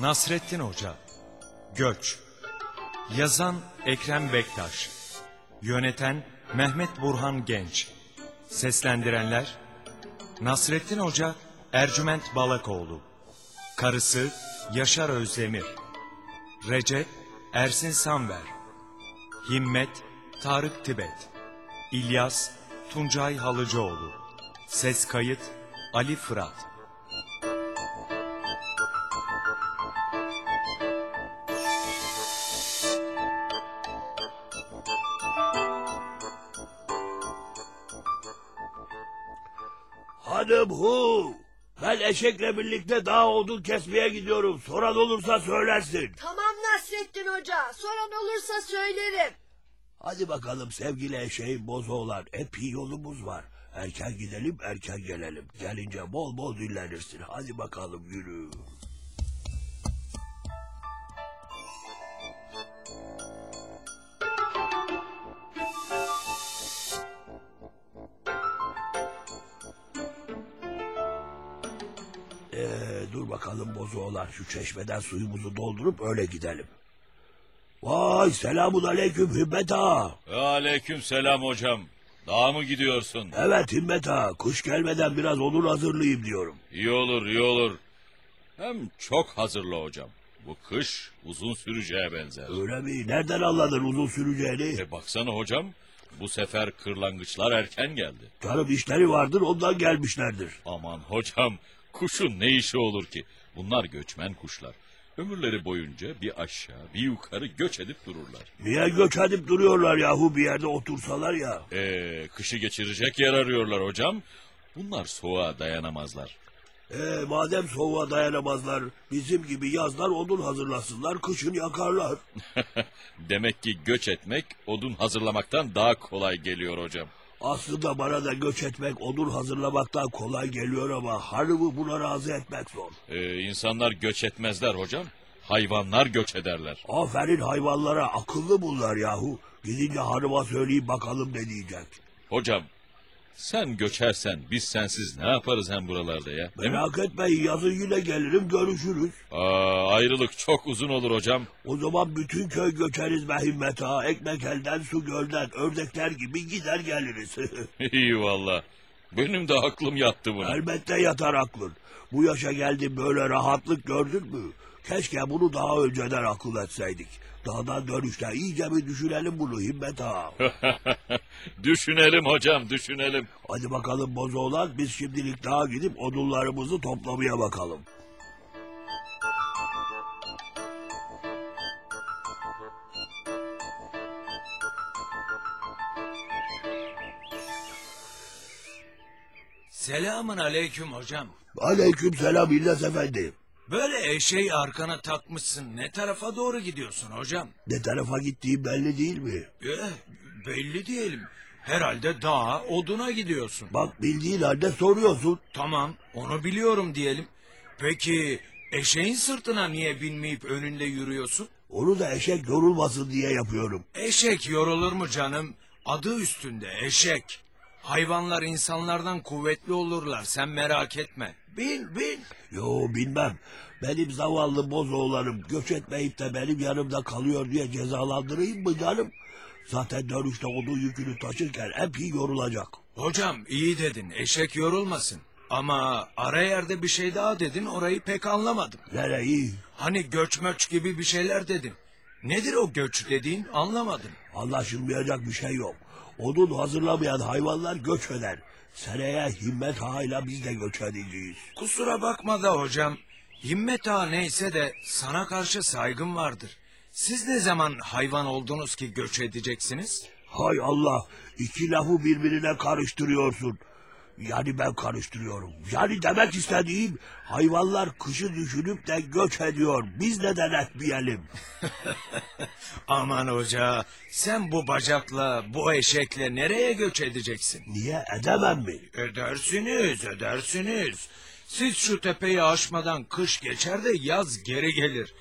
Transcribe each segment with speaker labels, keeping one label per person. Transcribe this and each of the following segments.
Speaker 1: Nasrettin Hoca Göç. Yazan Ekrem Bektaş. Yöneten Mehmet Burhan Genç. Seslendirenler Nasrettin Hoca Ercüment Balakoğlu. Karısı Yaşar Özdemir. Recep Ersin Samver Himmet Tarık Tibet. İlyas Tuncay Halıcıoğlu. Ses kayıt Ali Fırat
Speaker 2: Hanım hu. Ben eşekle birlikte dağ odun kesmeye gidiyorum. Soran olursa söylersin.
Speaker 3: Tamam Nasrettin Hoca. Soran olursa söylerim.
Speaker 2: Hadi bakalım sevgili eşeğin bozoğlar. Epey yolumuz var. Erken gidelim erken gelelim. Gelince bol bol dinlenirsin. Hadi bakalım yürü. Bakalım bozoğlar. Şu çeşmeden suyumuzu doldurup öyle gidelim. Vay selamun aleyküm Himmet ağa.
Speaker 4: Aleyküm selam hocam. Dağa mı gidiyorsun?
Speaker 2: Evet Himmet ağa. Kış gelmeden biraz odun hazırlayayım diyorum.
Speaker 4: İyi olur, iyi olur. Hem çok hazırlı hocam. Bu kış uzun süreceğe benzer.
Speaker 2: Öyle mi? Nereden anladın uzun süreceğini?
Speaker 4: E baksana hocam, bu sefer kırlangıçlar erken geldi.
Speaker 2: Canım işleri vardır ondan gelmişlerdir.
Speaker 4: Aman hocam, kuşun ne işi olur ki? Bunlar göçmen kuşlar. Ömürleri boyunca bir aşağı bir yukarı göç edip dururlar.
Speaker 2: Niye göç edip duruyorlar yahu bir yerde otursalar ya?
Speaker 4: E kışı geçirecek yer arıyorlar hocam. Bunlar soğuğa dayanamazlar.
Speaker 2: Ee, madem soğuğa dayanamazlar bizim gibi yazlar odun hazırlasınlar kışın yakarlar.
Speaker 4: Demek ki göç etmek odun hazırlamaktan daha kolay geliyor hocam.
Speaker 2: Aslında bana da göç etmek odun hazırlamaktan kolay geliyor ama hanımı buna razı etmek zor.
Speaker 4: Ee, insanlar göç etmezler hocam. Hayvanlar göç ederler.
Speaker 2: Aferin hayvanlara akıllı bunlar yahu. Gidince hanıma söyleyeyim bakalım ne diyecek.
Speaker 4: Hocam sen göçersen biz sensiz ne yaparız hem buralarda ya?
Speaker 2: Merak etmeyin yazın yine gelirim görüşürüz.
Speaker 4: Aa, ayrılık çok uzun olur hocam.
Speaker 2: O zaman bütün köy göçeriz be Himmet ağa. Ekmek elden su gölden ördekler gibi gider geliriz.
Speaker 4: İyi valla. Benim de aklım yattı buna.
Speaker 2: Elbette yatar aklın. Bu yaşa geldim böyle rahatlık gördün mü? Keşke bunu daha önceden akıl etseydik. Dağdan dönüşte iyice bir düşünelim bunu Himmet ağa.
Speaker 4: düşünelim hocam düşünelim.
Speaker 2: Hadi bakalım bozoğlan biz şimdilik dağa gidip odunlarımızı toplamaya bakalım.
Speaker 1: Selamun aleyküm hocam.
Speaker 2: Aleyküm selam İlyas Efendi.
Speaker 1: Böyle eşeği arkana takmışsın. Ne tarafa doğru gidiyorsun hocam?
Speaker 2: Ne tarafa gittiğim belli değil mi?
Speaker 1: Eh, belli diyelim. Herhalde dağa, oduna gidiyorsun.
Speaker 2: Bak bildiğin halde soruyorsun.
Speaker 1: Tamam, onu biliyorum diyelim. Peki eşeğin sırtına niye binmeyip önünde yürüyorsun?
Speaker 2: Onu da eşek yorulmasın diye yapıyorum.
Speaker 1: Eşek yorulur mu canım? Adı üstünde eşek. Hayvanlar insanlardan kuvvetli olurlar sen merak etme. Bin bin.
Speaker 2: Yo bilmem. Benim zavallı bozoğlarım göç etmeyip de benim yanımda kalıyor diye cezalandırayım mı canım? Zaten dönüşte odun yükünü taşırken hep iyi yorulacak.
Speaker 1: Hocam iyi dedin eşek yorulmasın. Ama ara yerde bir şey daha dedin orayı pek anlamadım.
Speaker 2: Nereyi?
Speaker 1: Hani göç möç gibi bir şeyler dedin. Nedir o göç dediğin anlamadım.
Speaker 2: Anlaşılmayacak bir şey yok. Odun hazırlamayan hayvanlar göç eder. Seneye himmet ağayla biz de göç edeceğiz.
Speaker 1: Kusura bakma da hocam. Himmet ağa neyse de sana karşı saygım vardır. Siz ne zaman hayvan oldunuz ki göç edeceksiniz?
Speaker 2: Hay Allah iki lafı birbirine karıştırıyorsun. Yani ben karıştırıyorum. Yani demek istediğim hayvanlar kışı düşünüp de göç ediyor. Biz neden etmeyelim?
Speaker 1: Aman hoca sen bu bacakla bu eşekle nereye göç edeceksin?
Speaker 2: Niye edemem mi?
Speaker 1: Edersiniz edersiniz. Siz şu tepeyi aşmadan kış geçer de yaz geri gelir.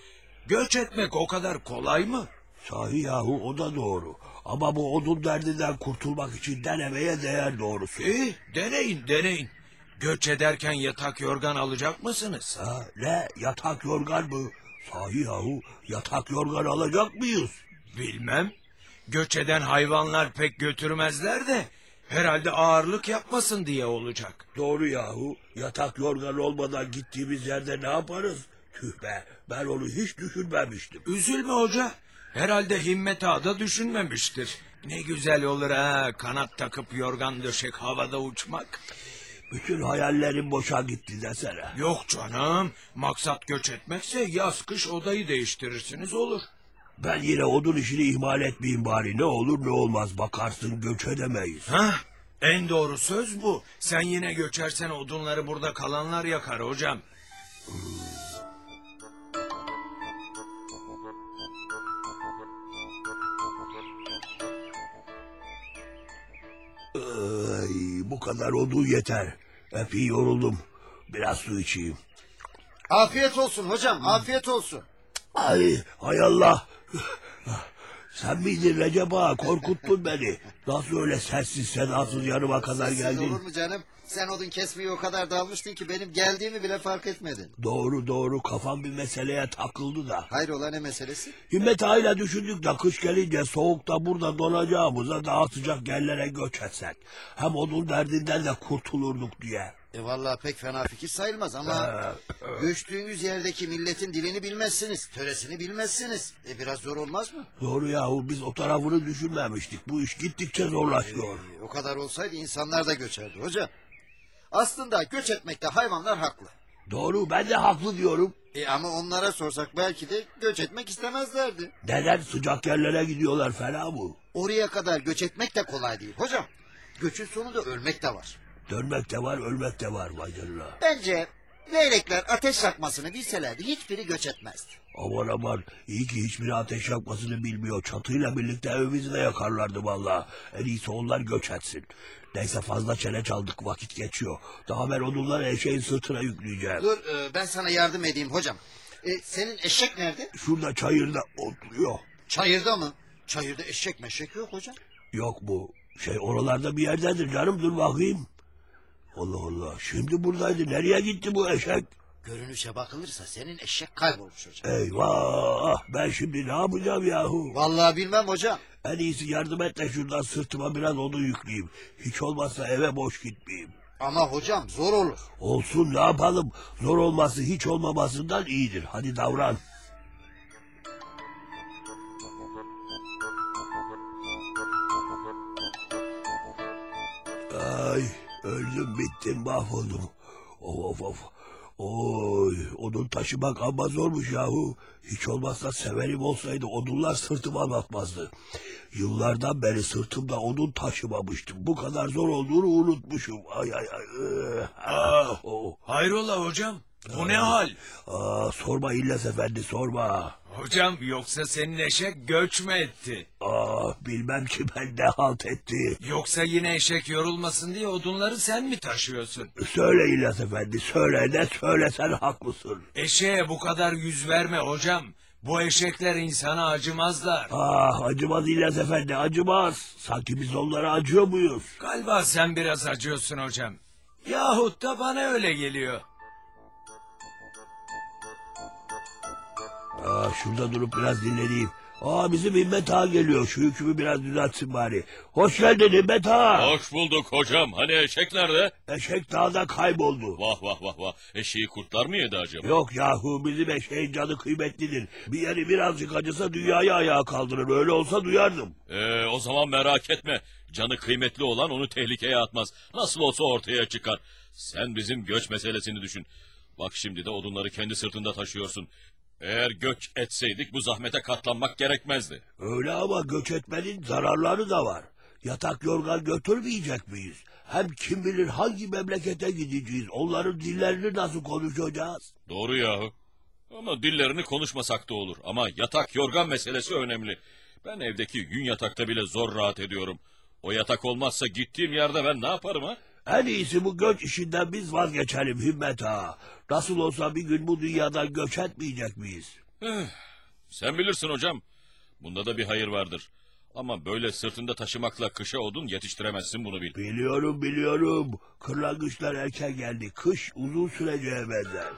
Speaker 1: Göç etmek o kadar kolay mı?
Speaker 2: Sahi yahu o da doğru. Ama bu odun derdinden kurtulmak için denemeye değer doğrusu.
Speaker 1: İyi deneyin deneyin. Göç ederken yatak yorgan alacak mısınız?
Speaker 2: Ha, ne yatak yorgan mı? Sahi yahu yatak yorgan alacak mıyız?
Speaker 1: Bilmem. Göç eden hayvanlar pek götürmezler de herhalde ağırlık yapmasın diye olacak.
Speaker 2: Doğru yahu yatak yorgan olmadan gittiğimiz yerde ne yaparız? Tüh be ben onu hiç düşünmemiştim.
Speaker 1: Üzülme hoca. Herhalde Himmet Ağa da düşünmemiştir. Ne güzel olur ha kanat takıp yorgan döşek havada uçmak.
Speaker 2: Bütün hayallerim boşa gitti desene.
Speaker 1: Yok canım. Maksat göç etmekse yaz kış odayı değiştirirsiniz olur.
Speaker 2: Ben yine odun işini ihmal etmeyeyim bari ne olur ne olmaz bakarsın göç edemeyiz.
Speaker 1: Hah, en doğru söz bu. Sen yine göçersen odunları burada kalanlar yakar hocam.
Speaker 2: Ay, bu kadar odun yeter. Epey yoruldum. Biraz su içeyim.
Speaker 5: Afiyet olsun hocam, afiyet olsun.
Speaker 2: Ay hay Allah. Sen miydin Recep Ağa? Korkuttun beni. Nasıl öyle sessiz sedasız yanıma kadar
Speaker 5: Sessiz
Speaker 2: geldin?
Speaker 5: olur mu canım? Sen odun kesmeye o kadar dalmıştın ki benim geldiğimi bile fark etmedin.
Speaker 2: Doğru doğru kafam bir meseleye takıldı da.
Speaker 5: Hayrola ne meselesi?
Speaker 2: Himmet Ağa'yla düşündük de kış gelince soğukta burada donacağımıza daha sıcak yerlere göç etsek. Hem odun derdinden de kurtulurduk diye.
Speaker 5: E vallahi pek fena fikir sayılmaz ama göçtüğünüz yerdeki milletin dilini bilmezsiniz, töresini bilmezsiniz. E biraz zor olmaz mı?
Speaker 2: Doğru yahu biz o tarafını düşünmemiştik. Bu iş gittikçe zorlaşıyor.
Speaker 5: E, o kadar olsaydı insanlar da göçerdi hocam. Aslında göç etmekte hayvanlar haklı.
Speaker 2: Doğru ben de haklı diyorum.
Speaker 5: E ama onlara sorsak belki de göç etmek istemezlerdi.
Speaker 2: Neden sıcak yerlere gidiyorlar fena mı?
Speaker 5: Oraya kadar göç etmek de kolay değil hocam. Göçün sonunda ölmek de var.
Speaker 2: Dönmek de var ölmek de var vay canına.
Speaker 5: Bence leylekler ateş yakmasını bilselerdi hiçbiri göç etmezdi.
Speaker 2: Aman aman iyi ki hiçbiri ateş yakmasını bilmiyor. Çatıyla birlikte evimizi de yakarlardı valla. En iyisi onlar göç etsin. Neyse fazla çene çaldık vakit geçiyor. Daha ben odunları eşeğin sırtına yükleyeceğim.
Speaker 5: Dur e, ben sana yardım edeyim hocam. E, senin eşek nerede?
Speaker 2: Şurada çayırda oturuyor.
Speaker 5: Çayırda mı? Çayırda eşek meşek yok hocam.
Speaker 2: Yok bu şey oralarda bir yerdedir canım dur bakayım. Allah Allah şimdi buradaydı nereye gitti bu eşek?
Speaker 5: Görünüşe bakılırsa senin eşek kaybolmuş hocam.
Speaker 2: Eyvah ben şimdi ne yapacağım yahu?
Speaker 5: Vallahi bilmem hocam.
Speaker 2: En iyisi yardım et de şuradan sırtıma biraz odun yükleyeyim. Hiç olmazsa eve boş gitmeyeyim.
Speaker 5: Ama hocam zor olur.
Speaker 2: Olsun ne yapalım? Zor olması hiç olmamasından iyidir. Hadi davran. Öldüm bittim mahvoldum. Of of of. Oy odun taşımak amma zormuş yahu. Hiç olmazsa severim olsaydı odunlar sırtıma batmazdı. Yıllardan beri sırtımda odun taşımamıştım. Bu kadar zor olduğunu unutmuşum. Ay ay ay. oh.
Speaker 1: Hayrola hocam? Bu ne hal?
Speaker 2: Aa, sorma İlles Efendi sorma.
Speaker 1: Hocam yoksa senin eşek göç mü etti?
Speaker 2: Aa, bilmem ki ben ne halt etti.
Speaker 1: Yoksa yine eşek yorulmasın diye odunları sen mi taşıyorsun?
Speaker 2: Söyle İlyas Efendi söyle ne söylesen haklısın.
Speaker 1: Eşeğe bu kadar yüz verme hocam. Bu eşekler insana acımazlar.
Speaker 2: Ah acımaz İlyas Efendi acımaz. Sanki biz onlara acıyor muyuz?
Speaker 1: Galiba sen biraz acıyorsun hocam. Yahut da bana öyle geliyor.
Speaker 2: Aa, şurada durup biraz dinleneyim. Aa bizim Himmet Ağa geliyor. Şu yükümü biraz düzeltsin bari. Hoş geldin Himmet Ağa.
Speaker 4: Hoş bulduk hocam. Hani eşek nerede?
Speaker 2: Eşek dağda kayboldu.
Speaker 4: Vah vah vah vah. Eşeği kurtlar mı yedi acaba?
Speaker 2: Yok yahu bizim eşeğin canı kıymetlidir. Bir yeri birazcık acısa dünyayı ayağa kaldırır. Öyle olsa duyardım.
Speaker 4: Ee, o zaman merak etme. Canı kıymetli olan onu tehlikeye atmaz. Nasıl olsa ortaya çıkar. Sen bizim göç meselesini düşün. Bak şimdi de odunları kendi sırtında taşıyorsun. Eğer göç etseydik bu zahmete katlanmak gerekmezdi.
Speaker 2: Öyle ama göç etmenin zararları da var. Yatak yorgan götürmeyecek miyiz? Hem kim bilir hangi memlekete gideceğiz? Onların dillerini nasıl konuşacağız?
Speaker 4: Doğru yahu. Ama dillerini konuşmasak da olur. Ama yatak yorgan meselesi önemli. Ben evdeki yün yatakta bile zor rahat ediyorum. O yatak olmazsa gittiğim yerde ben ne yaparım ha?
Speaker 2: En iyisi bu göç işinden biz vazgeçelim Himmet Ağa. Nasıl olsa bir gün bu dünyadan göç etmeyecek miyiz?
Speaker 4: Sen bilirsin hocam. Bunda da bir hayır vardır. Ama böyle sırtında taşımakla kışa odun yetiştiremezsin bunu bil.
Speaker 2: Biliyorum biliyorum. Kırlangıçlar erken geldi. Kış uzun süreceğe benzer.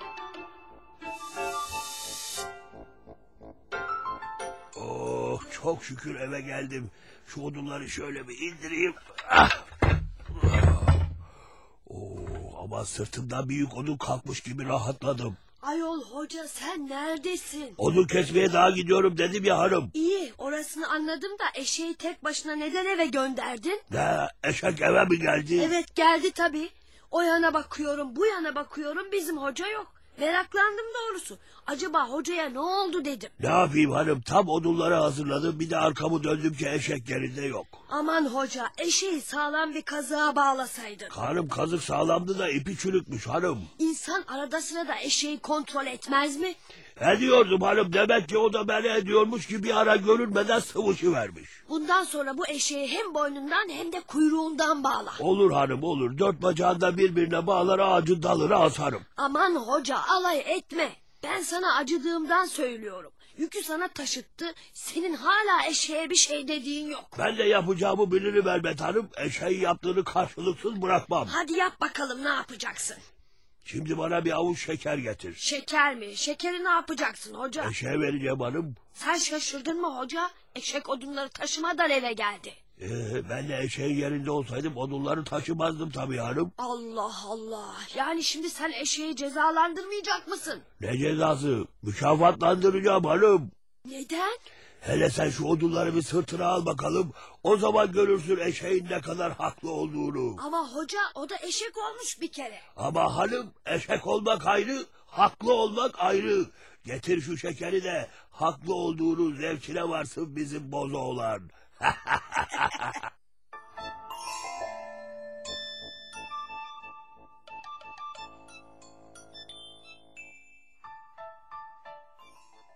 Speaker 2: Oh çok şükür eve geldim. Şu odunları şöyle bir indireyim. Ah! Ama sırtımdan büyük odun kalkmış gibi rahatladım.
Speaker 3: Ayol hoca sen neredesin?
Speaker 2: Odun kesmeye daha gidiyorum dedim ya hanım.
Speaker 3: İyi orasını anladım da eşeği tek başına neden eve gönderdin?
Speaker 2: Ne eşek eve mi geldi?
Speaker 3: Evet geldi tabii. O yana bakıyorum bu yana bakıyorum bizim hoca yok. Meraklandım doğrusu. Acaba hocaya ne oldu dedim.
Speaker 2: Ne yapayım hanım tam odunları hazırladım bir de arkamı döndüm ki eşek yerinde yok.
Speaker 3: Aman hoca eşeği sağlam bir kazığa bağlasaydın.
Speaker 2: Hanım kazık sağlamdı da ipi çürükmüş hanım.
Speaker 3: İnsan arada sırada eşeği kontrol etmez mi?
Speaker 2: Ediyordum hanım demek ki o da beni ediyormuş ki bir ara görünmeden sıvışı vermiş.
Speaker 3: Bundan sonra bu eşeği hem boynundan hem de kuyruğundan bağla.
Speaker 2: Olur hanım olur dört bacağında birbirine bağlar ağacın dalını asarım.
Speaker 3: Aman hoca alay etme. Ben sana acıdığımdan söylüyorum. Yükü sana taşıttı. Senin hala eşeğe bir şey dediğin yok.
Speaker 2: Ben de yapacağımı bilirim elbet hanım. Eşeğin yaptığını karşılıksız bırakmam.
Speaker 3: Hadi yap bakalım ne yapacaksın?
Speaker 2: Şimdi bana bir avuç şeker getir.
Speaker 3: Şeker mi? Şekeri ne yapacaksın hoca?
Speaker 2: Eşeğe vereceğim hanım.
Speaker 3: Sen şaşırdın mı hoca? Eşek odunları taşımadan eve geldi.
Speaker 2: Ee, ben de eşeğin yerinde olsaydım odunları taşımazdım tabii hanım.
Speaker 3: Allah Allah. Yani şimdi sen eşeği cezalandırmayacak mısın?
Speaker 2: Ne cezası? Mükafatlandıracağım hanım.
Speaker 3: Neden?
Speaker 2: Hele sen şu odunları bir sırtına al bakalım. O zaman görürsün eşeğin ne kadar haklı olduğunu.
Speaker 3: Ama hoca o da eşek olmuş bir kere.
Speaker 2: Ama hanım eşek olmak ayrı, haklı olmak ayrı. Getir şu şekeri de haklı olduğunu zevkine varsın bizim bozo olan.